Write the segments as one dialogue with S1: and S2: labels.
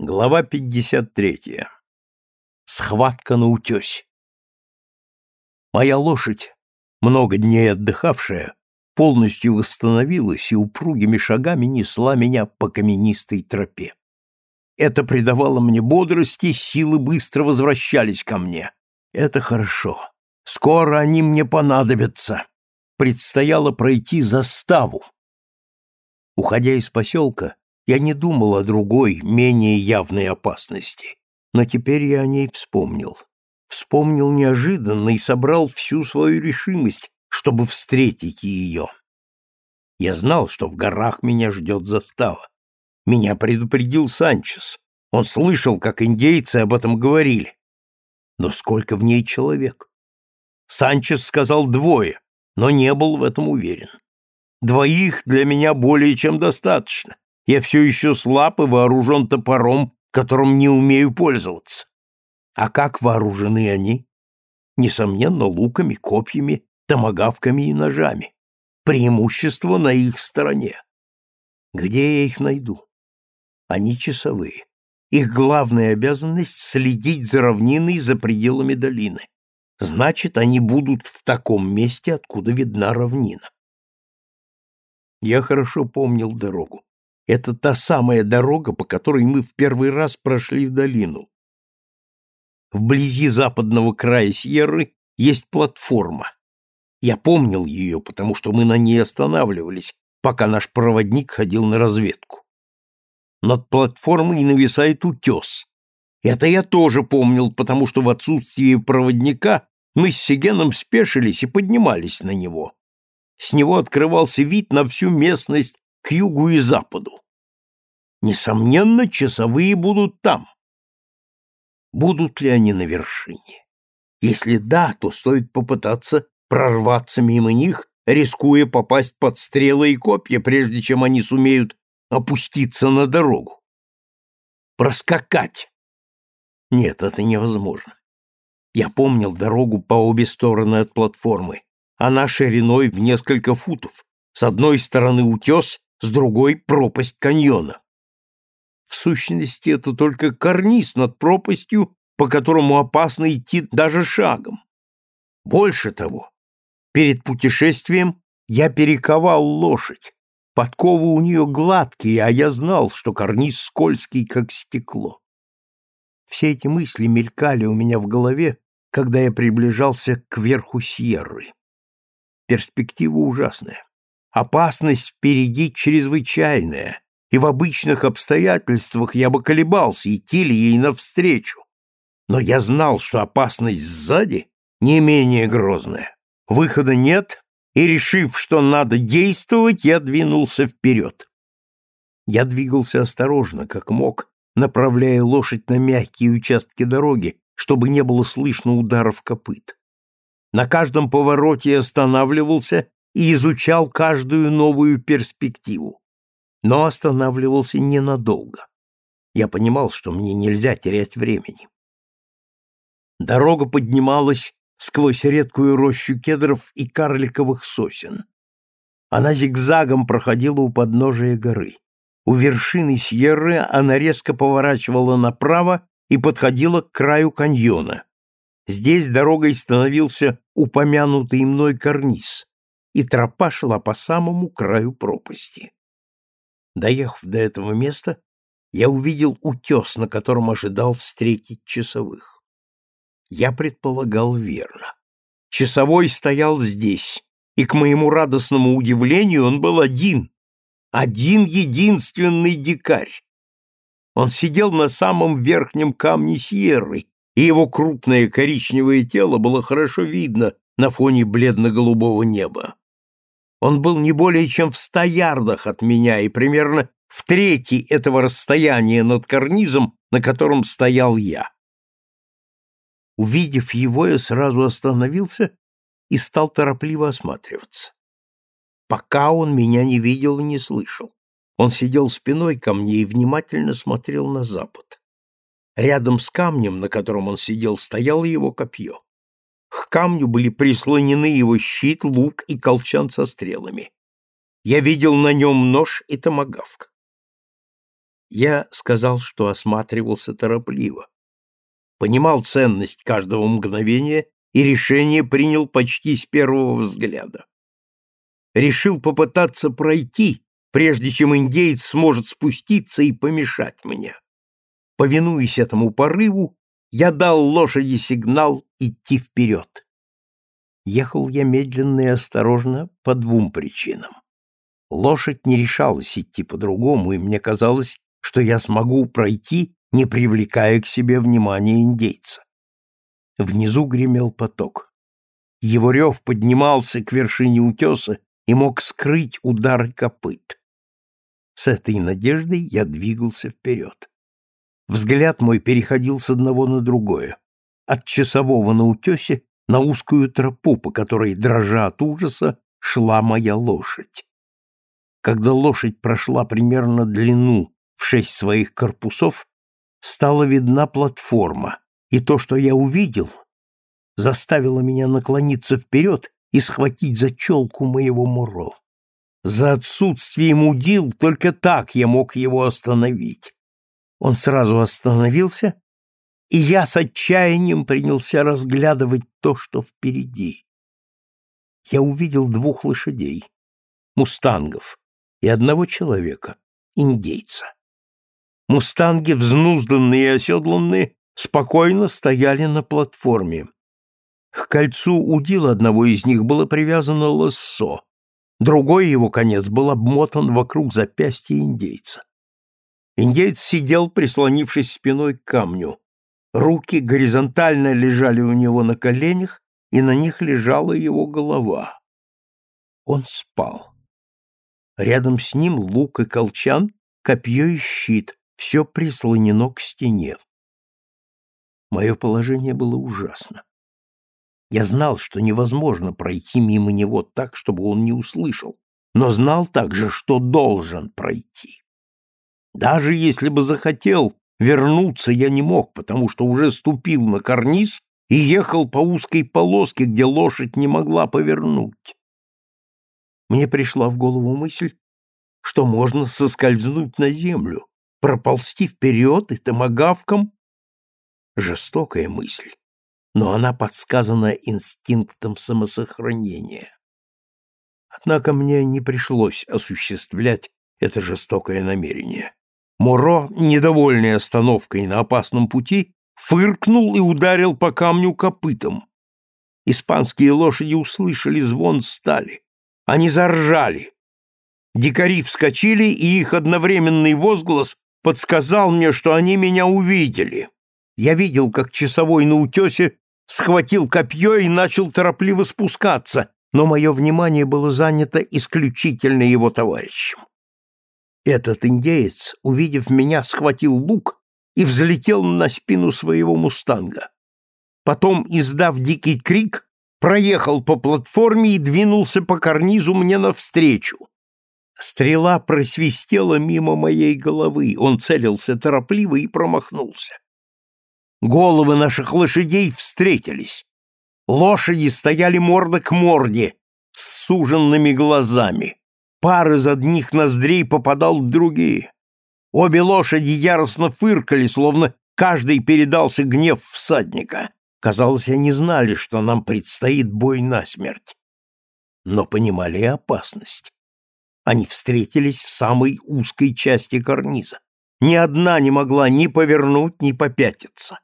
S1: Глава 53. Схватка на утесе. Моя лошадь, много дней отдыхавшая, полностью восстановилась и упругими шагами несла меня по каменистой тропе. Это придавало мне бодрости, силы быстро возвращались ко мне. Это хорошо. Скоро они мне понадобятся. Предстояло пройти заставу. Уходя из поселка, я не думал о другой, менее явной опасности, но теперь я о ней вспомнил. Вспомнил неожиданно и собрал всю свою решимость, чтобы встретить ее. Я знал, что в горах меня ждет застава. Меня предупредил Санчес. Он слышал, как индейцы об этом говорили. Но сколько в ней человек? Санчес сказал двое, но не был в этом уверен. Двоих для меня более чем достаточно. Я все еще слаб и вооружен топором, которым не умею пользоваться. А как вооружены они? Несомненно, луками, копьями, томагавками и ножами. Преимущество на их стороне. Где я их найду? Они часовые. Их главная обязанность — следить за равниной за пределами долины. Значит, они будут в таком месте, откуда видна равнина. Я хорошо помнил дорогу. Это та самая дорога, по которой мы в первый раз прошли в долину. Вблизи западного края Сьерры есть платформа. Я помнил ее, потому что мы на ней останавливались, пока наш проводник ходил на разведку. Над платформой нависает утес. Это я тоже помнил, потому что в отсутствие проводника мы с Сигеном спешились и поднимались на него. С него открывался вид на всю местность к югу и западу. Несомненно, часовые будут там. Будут ли они на вершине? Если да, то стоит попытаться прорваться мимо них, рискуя попасть под стрелы и копья, прежде чем они сумеют опуститься на дорогу. Проскакать. Нет, это невозможно. Я помнил дорогу по обе стороны от платформы. Она шириной в несколько футов. С одной стороны утес, с другой — пропасть каньона. В сущности, это только карниз над пропастью, по которому опасно идти даже шагом. Больше того, перед путешествием я перековал лошадь. Подковы у нее гладкие, а я знал, что карниз скользкий, как стекло. Все эти мысли мелькали у меня в голове, когда я приближался к верху Сьерры. Перспектива ужасная. Опасность впереди чрезвычайная, и в обычных обстоятельствах я бы колебался, идти ли ей навстречу. Но я знал, что опасность сзади не менее грозная. Выхода нет, и, решив, что надо действовать, я двинулся вперед. Я двигался осторожно, как мог, направляя лошадь на мягкие участки дороги, чтобы не было слышно ударов копыт. На каждом повороте я останавливался и изучал каждую новую перспективу. Но останавливался ненадолго. Я понимал, что мне нельзя терять времени. Дорога поднималась сквозь редкую рощу кедров и карликовых сосен. Она зигзагом проходила у подножия горы. У вершины Сьерры она резко поворачивала направо и подходила к краю каньона. Здесь дорогой становился упомянутый мной карниз, и тропа шла по самому краю пропасти. Доехав до этого места, я увидел утес, на котором ожидал встретить часовых. Я предполагал верно. Часовой стоял здесь, и, к моему радостному удивлению, он был один, один единственный дикарь. Он сидел на самом верхнем камне Сьерры, и его крупное коричневое тело было хорошо видно на фоне бледно-голубого неба. Он был не более чем в ста ярдах от меня и примерно в трети этого расстояния над карнизом, на котором стоял я. Увидев его, я сразу остановился и стал торопливо осматриваться. Пока он меня не видел и не слышал. Он сидел спиной ко мне и внимательно смотрел на запад. Рядом с камнем, на котором он сидел, стояло его копье. К камню были прислонены его щит, лук и колчан со стрелами. Я видел на нем нож и томагавк. Я сказал, что осматривался торопливо. Понимал ценность каждого мгновения и решение принял почти с первого взгляда. Решил попытаться пройти, прежде чем индеец сможет спуститься и помешать мне. Повинуясь этому порыву, я дал лошади сигнал идти вперед. Ехал я медленно и осторожно по двум причинам. Лошадь не решалась идти по-другому, и мне казалось, что я смогу пройти, не привлекая к себе внимания индейца. Внизу гремел поток. Его рев поднимался к вершине утеса и мог скрыть удары копыт. С этой надеждой я двигался вперед. Взгляд мой переходил с одного на другое. От часового на утесе на узкую тропу, по которой, дрожа от ужаса, шла моя лошадь. Когда лошадь прошла примерно длину в шесть своих корпусов, стала видна платформа, и то, что я увидел, заставило меня наклониться вперед и схватить за челку моего Муро. За отсутствием удил только так я мог его остановить. Он сразу остановился, и я с отчаянием принялся разглядывать то, что впереди. Я увидел двух лошадей, мустангов, и одного человека, индейца. Мустанги, взнузданные и оседланные, спокойно стояли на платформе. К кольцу удил одного из них было привязано лассо, другой его конец был обмотан вокруг запястья индейца. Индейец сидел, прислонившись спиной к камню. Руки горизонтально лежали у него на коленях, и на них лежала его голова. Он спал. Рядом с ним лук и колчан, копье и щит, все прислонено к стене. Мое положение было ужасно. Я знал, что невозможно пройти мимо него так, чтобы он не услышал, но знал также, что должен пройти. Даже если бы захотел, вернуться я не мог, потому что уже ступил на карниз и ехал по узкой полоске, где лошадь не могла повернуть. Мне пришла в голову мысль, что можно соскользнуть на землю, проползти вперед и томагавком. Жестокая мысль, но она подсказана инстинктом самосохранения. Однако мне не пришлось осуществлять это жестокое намерение. Моро, недовольный остановкой на опасном пути, фыркнул и ударил по камню копытом. Испанские лошади услышали звон стали. Они заржали. Дикари вскочили, и их одновременный возглас подсказал мне, что они меня увидели. Я видел, как часовой на утесе схватил копье и начал торопливо спускаться, но мое внимание было занято исключительно его товарищем. Этот индеец, увидев меня, схватил лук и взлетел на спину своего мустанга. Потом, издав дикий крик, проехал по платформе и двинулся по карнизу мне навстречу. Стрела просвистела мимо моей головы, он целился торопливо и промахнулся. Головы наших лошадей встретились. Лошади стояли морда к морде, с суженными глазами. Пар из одних ноздрей попадал в другие. Обе лошади яростно фыркали, словно каждый передался гнев всадника. Казалось, они знали, что нам предстоит бой насмерть. Но понимали и опасность. Они встретились в самой узкой части карниза. Ни одна не могла ни повернуть, ни попятиться.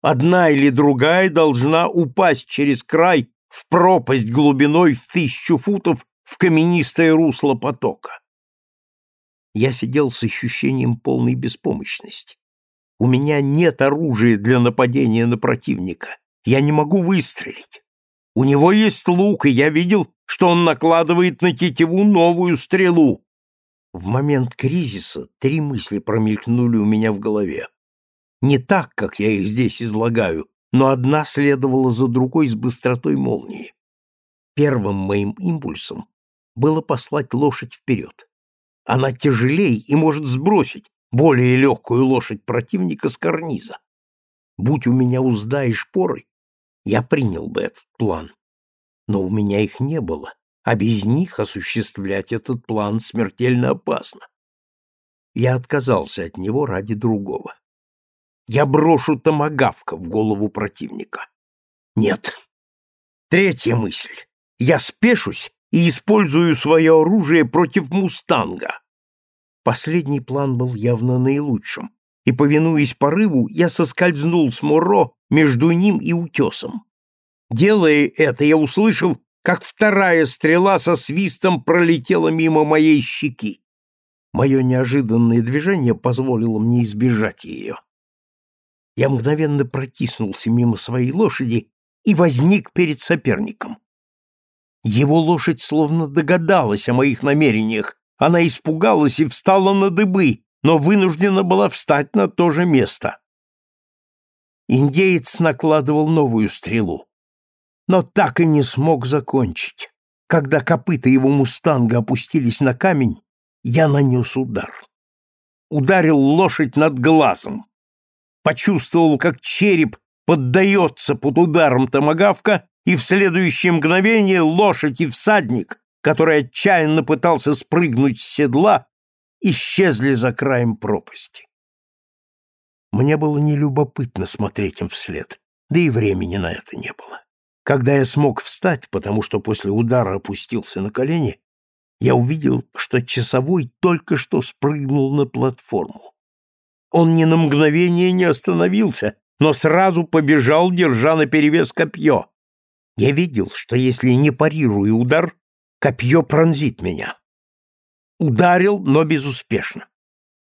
S1: Одна или другая должна упасть через край в пропасть глубиной в тысячу футов в каменистое русло потока. Я сидел с ощущением полной беспомощности. У меня нет оружия для нападения на противника. Я не могу выстрелить. У него есть лук, и я видел, что он накладывает на тетиву новую стрелу. В момент кризиса три мысли промелькнули у меня в голове. Не так, как я их здесь излагаю, но одна следовала за другой с быстротой молнии. Первым моим импульсом было послать лошадь вперед. Она тяжелее и может сбросить более легкую лошадь противника с карниза. Будь у меня узда и шпоры, я принял бы этот план. Но у меня их не было, а без них осуществлять этот план смертельно опасно. Я отказался от него ради другого. Я брошу томагавка в голову противника. Нет. Третья мысль. Я спешусь и использую свое оружие против мустанга. Последний план был явно наилучшим, и, повинуясь порыву, я соскользнул с Моро между ним и утесом. Делая это, я услышал, как вторая стрела со свистом пролетела мимо моей щеки. Мое неожиданное движение позволило мне избежать ее. Я мгновенно протиснулся мимо своей лошади и возник перед соперником. Его лошадь словно догадалась о моих намерениях. Она испугалась и встала на дыбы, но вынуждена была встать на то же место. Индеец накладывал новую стрелу, но так и не смог закончить. Когда копыта его мустанга опустились на камень, я нанес удар. Ударил лошадь над глазом. Почувствовал, как череп поддается под ударом томагавка, и в следующее мгновение лошадь и всадник, который отчаянно пытался спрыгнуть с седла, исчезли за краем пропасти. Мне было нелюбопытно смотреть им вслед, да и времени на это не было. Когда я смог встать, потому что после удара опустился на колени, я увидел, что часовой только что спрыгнул на платформу. Он ни на мгновение не остановился, но сразу побежал, держа наперевес копье. Я видел, что если не парирую удар, копье пронзит меня. Ударил, но безуспешно.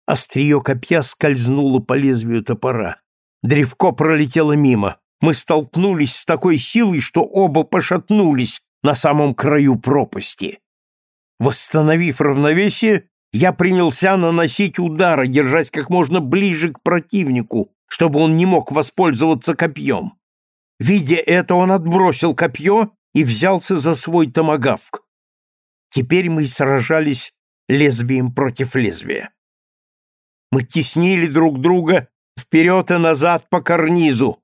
S1: Острие копья скользнуло по лезвию топора. Древко пролетело мимо. Мы столкнулись с такой силой, что оба пошатнулись на самом краю пропасти. Восстановив равновесие, я принялся наносить удары, держась как можно ближе к противнику, чтобы он не мог воспользоваться копьем. Видя это, он отбросил копье и взялся за свой томагавк. Теперь мы сражались лезвием против лезвия. Мы теснили друг друга вперед и назад по карнизу.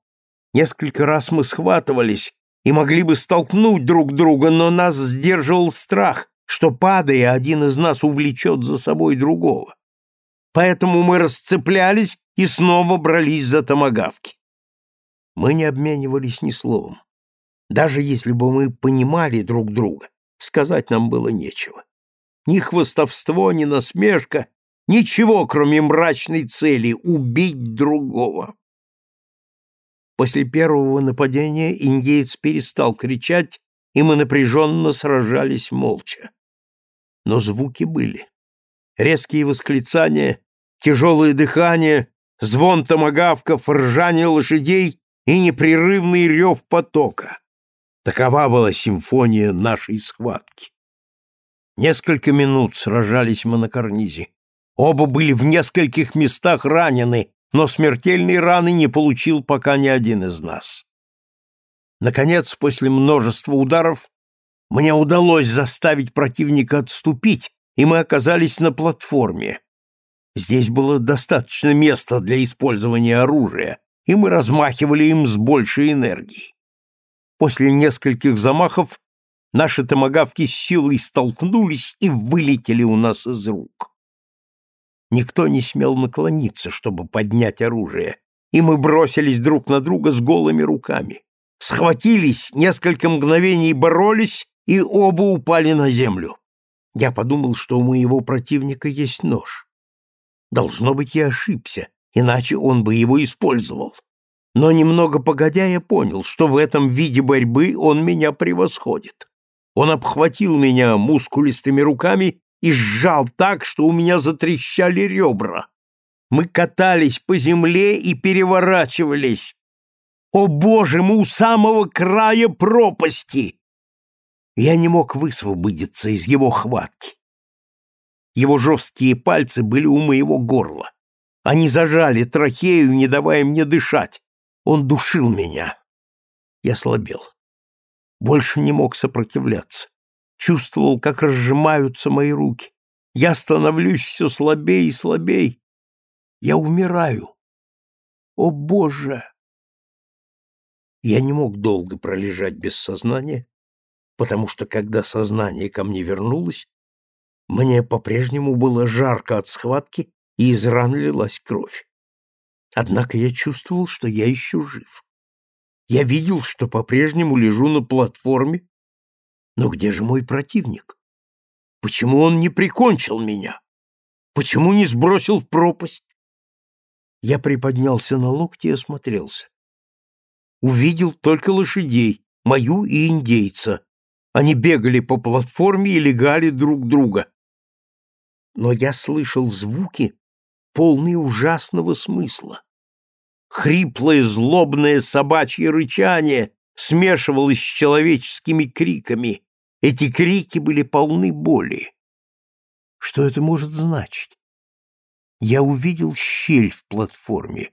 S1: Несколько раз мы схватывались и могли бы столкнуть друг друга, но нас сдерживал страх, что, падая, один из нас увлечет за собой другого. Поэтому мы расцеплялись и снова брались за томагавки. Мы не обменивались ни словом. Даже если бы мы понимали друг друга, сказать нам было нечего. Ни хвостовство, ни насмешка, ничего, кроме мрачной цели — убить другого. После первого нападения индеец перестал кричать, и мы напряженно сражались молча. Но звуки были. Резкие восклицания, тяжелое дыхание, звон томагавков, ржание лошадей и непрерывный рев потока. Такова была симфония нашей схватки. Несколько минут сражались мы на карнизе. Оба были в нескольких местах ранены, но смертельной раны не получил пока ни один из нас. Наконец, после множества ударов, мне удалось заставить противника отступить, и мы оказались на платформе. Здесь было достаточно места для использования оружия, и мы размахивали им с большей энергией. После нескольких замахов Наши томагавки с силой столкнулись и вылетели у нас из рук. Никто не смел наклониться, чтобы поднять оружие, и мы бросились друг на друга с голыми руками. Схватились, несколько мгновений боролись, и оба упали на землю. Я подумал, что у моего противника есть нож. Должно быть, я ошибся, иначе он бы его использовал. Но немного погодя я понял, что в этом виде борьбы он меня превосходит. Он обхватил меня мускулистыми руками и сжал так, что у меня затрещали ребра. Мы катались по земле и переворачивались. О, Боже, мы у самого края пропасти! Я не мог высвободиться из его хватки. Его жесткие пальцы были у моего горла. Они зажали трахею, не давая мне дышать. Он душил меня. Я слабел. Больше не мог сопротивляться. Чувствовал, как разжимаются мои руки. Я становлюсь все слабее и слабее. Я умираю. О, Боже! Я не мог долго пролежать без сознания, потому что, когда сознание ко мне вернулось, мне по-прежнему было жарко от схватки, и из ран лилась кровь. Однако я чувствовал, что я еще жив. Я видел, что по-прежнему лежу на платформе, но где же мой противник? Почему он не прикончил меня? Почему не сбросил в пропасть? Я приподнялся на локти и осмотрелся. Увидел только лошадей, мою и индейца. Они бегали по платформе и легали друг друга. Но я слышал звуки, полные ужасного смысла. Хриплое злобное собачье рычание смешивалось с человеческими криками. Эти крики были полны боли. Что это может значить? Я увидел щель в платформе.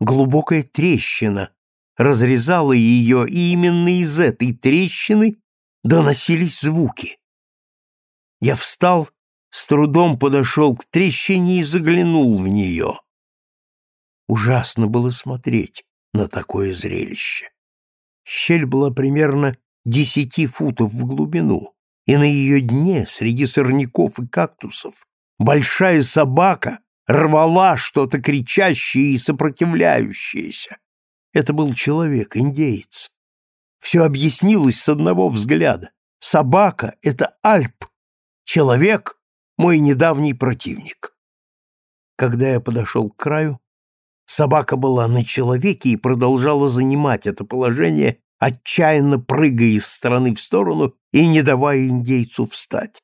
S1: Глубокая трещина разрезала ее, и именно из этой трещины доносились звуки. Я встал, с трудом подошел к трещине и заглянул в нее. Ужасно было смотреть на такое зрелище. Щель была примерно десяти футов в глубину, и на ее дне, среди сорняков и кактусов, большая собака рвала что-то кричащее и сопротивляющееся. Это был человек, индеец. Все объяснилось с одного взгляда. Собака — это Альп, человек — мой недавний противник. Когда я подошел к краю, Собака была на человеке и продолжала занимать это положение, отчаянно прыгая из стороны в сторону и не давая индейцу встать.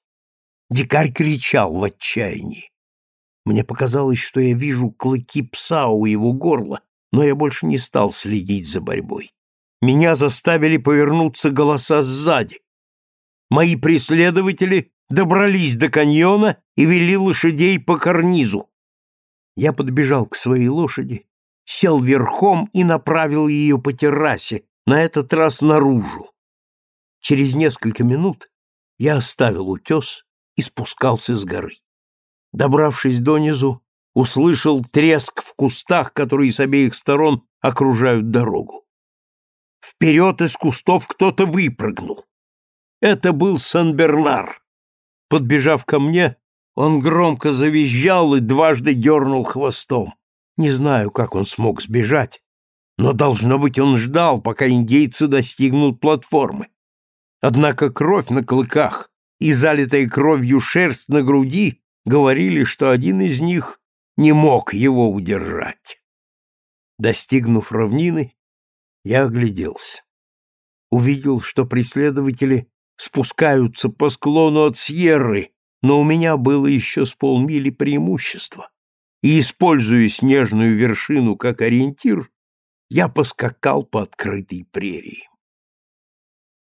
S1: Дикарь кричал в отчаянии. Мне показалось, что я вижу клыки пса у его горла, но я больше не стал следить за борьбой. Меня заставили повернуться голоса сзади. Мои преследователи добрались до каньона и вели лошадей по карнизу. Я подбежал к своей лошади, сел верхом и направил ее по террасе, на этот раз наружу. Через несколько минут я оставил утес и спускался с горы. Добравшись донизу, услышал треск в кустах, которые с обеих сторон окружают дорогу. Вперед из кустов кто-то выпрыгнул. Это был Сан-Бернар. Подбежав ко мне, он громко завизжал и дважды дернул хвостом. Не знаю, как он смог сбежать, но, должно быть, он ждал, пока индейцы достигнут платформы. Однако кровь на клыках и залитая кровью шерсть на груди говорили, что один из них не мог его удержать. Достигнув равнины, я огляделся. Увидел, что преследователи спускаются по склону от Сьерры, но у меня было еще с полмили преимущества, и, используя снежную вершину как ориентир, я поскакал по открытой прерии.